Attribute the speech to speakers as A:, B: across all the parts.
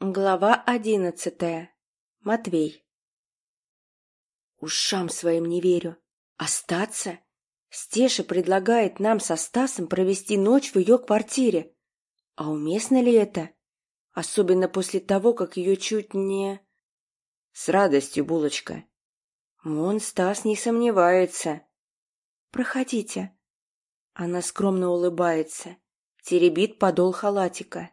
A: Глава одиннадцатая. Матвей. Ушам своим не верю. Остаться? Стеша предлагает нам со Стасом провести ночь в ее квартире. А уместно ли это? Особенно после того, как ее чуть не... С радостью, булочка. Вон Стас не сомневается. Проходите. Она скромно улыбается, теребит подол халатика.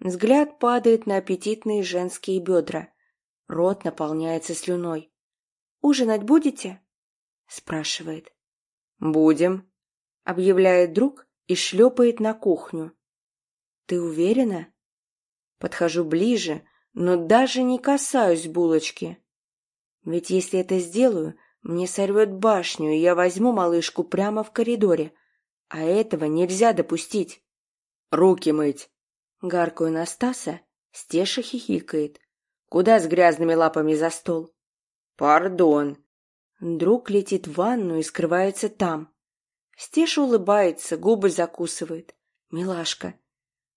A: Взгляд падает на аппетитные женские бедра. Рот наполняется слюной. «Ужинать будете?» — спрашивает. «Будем», — объявляет друг и шлепает на кухню. «Ты уверена?» Подхожу ближе, но даже не касаюсь булочки. Ведь если это сделаю, мне сорвет башню, и я возьму малышку прямо в коридоре. А этого нельзя допустить. «Руки мыть!» Гаркую на Стаса, Стеша хихикает. Куда с грязными лапами за стол? Пардон. Друг летит в ванну и скрывается там. Стеша улыбается, губы закусывает. Милашка.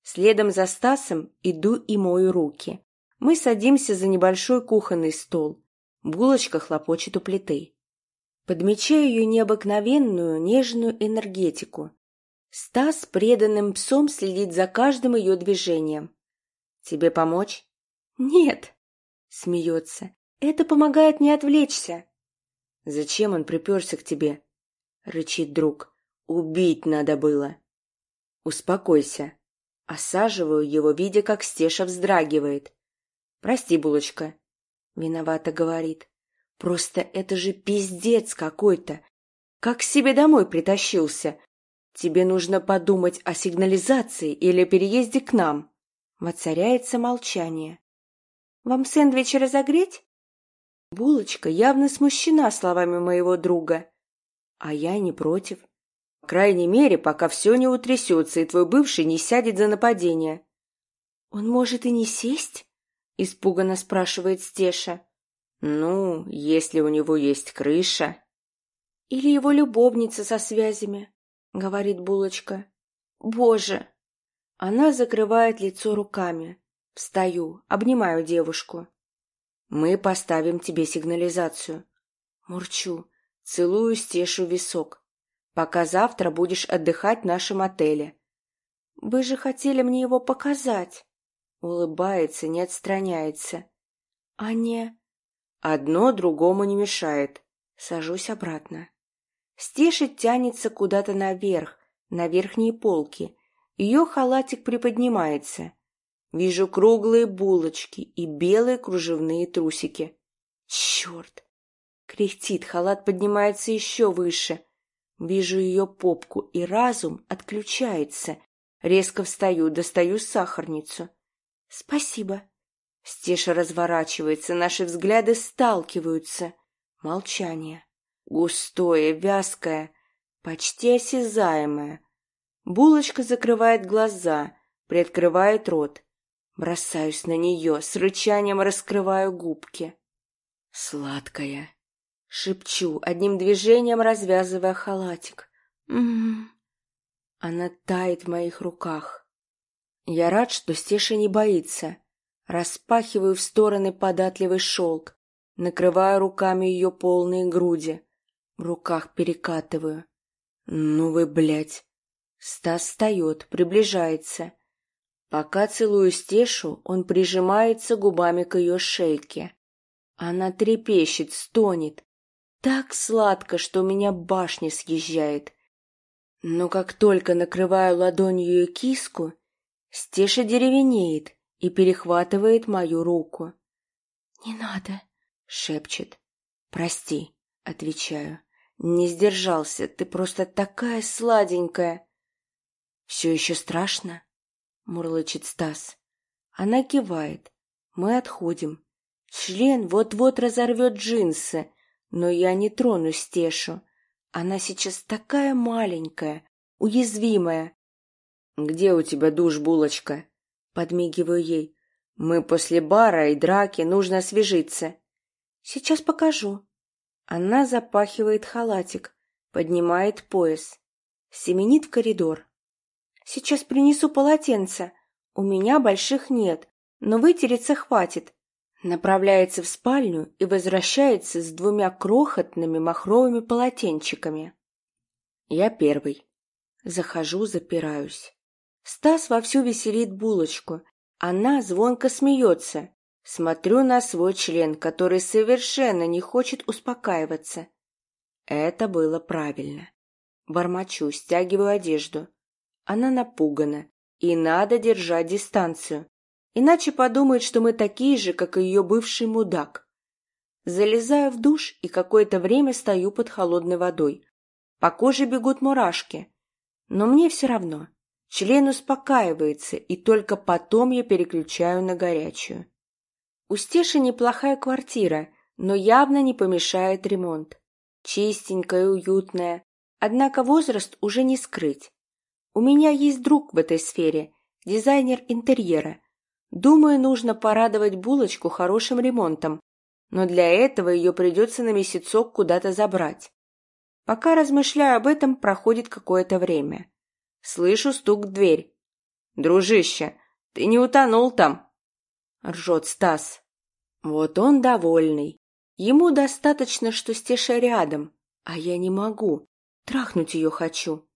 A: Следом за Стасом иду и мою руки. Мы садимся за небольшой кухонный стол. Булочка хлопочет у плиты. Подмечаю ее необыкновенную, нежную энергетику. Стас преданным псом следит за каждым ее движением. «Тебе помочь?» «Нет», — смеется. «Это помогает не отвлечься». «Зачем он приперся к тебе?» — рычит друг. «Убить надо было». «Успокойся». Осаживаю его, видя, как Стеша вздрагивает. «Прости, булочка», — виновато говорит. «Просто это же пиздец какой-то. Как к себе домой притащился, «Тебе нужно подумать о сигнализации или переезде к нам». Воцаряется молчание. «Вам сэндвич разогреть?» Булочка явно смущена словами моего друга. А я не против. По крайней мере, пока все не утрясется, и твой бывший не сядет за нападение. «Он может и не сесть?» — испуганно спрашивает Стеша. «Ну, если у него есть крыша». «Или его любовница со связями. — говорит булочка. «Боже!» Она закрывает лицо руками. Встаю, обнимаю девушку. «Мы поставим тебе сигнализацию». Мурчу, целую Стешу висок. «Пока завтра будешь отдыхать в нашем отеле». «Вы же хотели мне его показать». Улыбается, не отстраняется. «А не...» «Одно другому не мешает». Сажусь обратно. Стеша тянется куда-то наверх, на верхние полки. Ее халатик приподнимается. Вижу круглые булочки и белые кружевные трусики. Черт! Кряхтит, халат поднимается еще выше. Вижу ее попку, и разум отключается. Резко встаю, достаю сахарницу. Спасибо. Стеша разворачивается, наши взгляды сталкиваются. Молчание. Густое, вязкое, почти осязаемое. Булочка закрывает глаза, приоткрывает рот. Бросаюсь на нее, с рычанием раскрываю губки. Сладкая. Шепчу, одним движением развязывая халатик. М -м -м. Она тает в моих руках. Я рад, что Стеша не боится. Распахиваю в стороны податливый шелк, накрываю руками ее полные груди. В руках перекатываю. Ну вы, блядь. Стас встает, приближается. Пока целую Стешу, он прижимается губами к ее шейке. Она трепещет, стонет. Так сладко, что у меня башня съезжает. Но как только накрываю ладонью ее киску, Стеша деревенеет и перехватывает мою руку. «Не надо», — шепчет. «Прости», — отвечаю. «Не сдержался, ты просто такая сладенькая!» «Все еще страшно?» — мурлычет Стас. Она кивает. Мы отходим. Член вот-вот разорвет джинсы, но я не трону Стешу. Она сейчас такая маленькая, уязвимая. «Где у тебя душ, булочка?» Подмигиваю ей. «Мы после бара и драки, нужно освежиться». «Сейчас покажу». Она запахивает халатик, поднимает пояс, семенит в коридор. «Сейчас принесу полотенце. У меня больших нет, но вытереться хватит. Направляется в спальню и возвращается с двумя крохотными махровыми полотенчиками. Я первый. Захожу, запираюсь. Стас вовсю веселит булочку. Она звонко смеется. Смотрю на свой член, который совершенно не хочет успокаиваться. Это было правильно. Бормочу, стягиваю одежду. Она напугана, и надо держать дистанцию. Иначе подумает, что мы такие же, как и ее бывший мудак. Залезаю в душ и какое-то время стою под холодной водой. По коже бегут мурашки. Но мне все равно. Член успокаивается, и только потом я переключаю на горячую. У Стеши неплохая квартира, но явно не помешает ремонт. Чистенькая и уютная, однако возраст уже не скрыть. У меня есть друг в этой сфере, дизайнер интерьера. Думаю, нужно порадовать булочку хорошим ремонтом, но для этого ее придется на месяцок куда-то забрать. Пока размышляю об этом, проходит какое-то время. Слышу стук в дверь. «Дружище, ты не утонул там?» Ржет Стас. Вот он довольный. Ему достаточно, что Стеша рядом, а я не могу. Трахнуть ее хочу.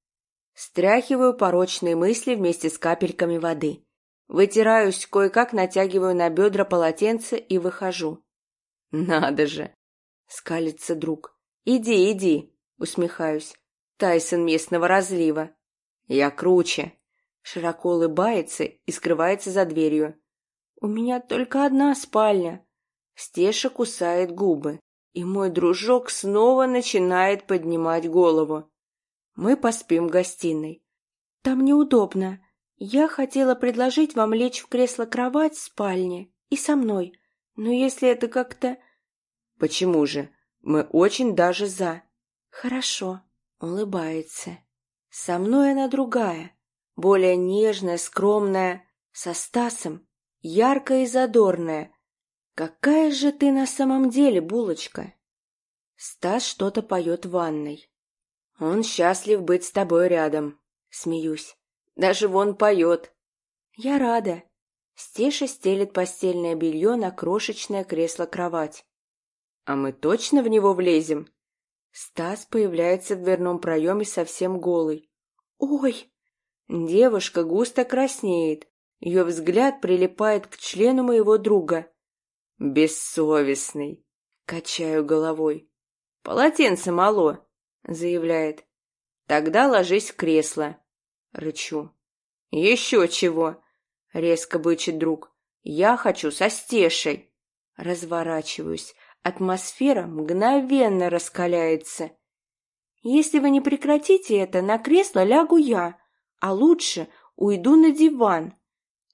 A: Стряхиваю порочные мысли вместе с капельками воды. Вытираюсь, кое-как натягиваю на бедра полотенце и выхожу. «Надо же!» — скалится друг. «Иди, иди!» — усмехаюсь. «Тайсон местного разлива!» «Я круче!» Широко улыбается и скрывается за дверью. «У меня только одна спальня!» Стеша кусает губы, и мой дружок снова начинает поднимать голову. Мы поспим в гостиной. Там неудобно. Я хотела предложить вам лечь в кресло-кровать в спальне и со мной, но если это как-то... Почему же? Мы очень даже за. Хорошо, улыбается. Со мной она другая, более нежная, скромная, со Стасом, яркая и задорная, «Какая же ты на самом деле, булочка?» Стас что-то поет в ванной. «Он счастлив быть с тобой рядом», — смеюсь. «Даже вон поет». «Я рада». Стеша стелит постельное белье на крошечное кресло-кровать. «А мы точно в него влезем?» Стас появляется в дверном проеме совсем голый. «Ой!» Девушка густо краснеет. Ее взгляд прилипает к члену моего друга. «Бессовестный!» — качаю головой. «Полотенце мало!» — заявляет. «Тогда ложись в кресло!» — рычу. «Еще чего!» — резко бычит друг. «Я хочу со стешей!» Разворачиваюсь. Атмосфера мгновенно раскаляется. «Если вы не прекратите это, на кресло лягу я, а лучше уйду на диван!»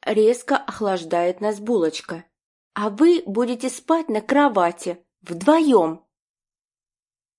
A: Резко охлаждает нас булочка а вы будете спать на кровати, вдвоем.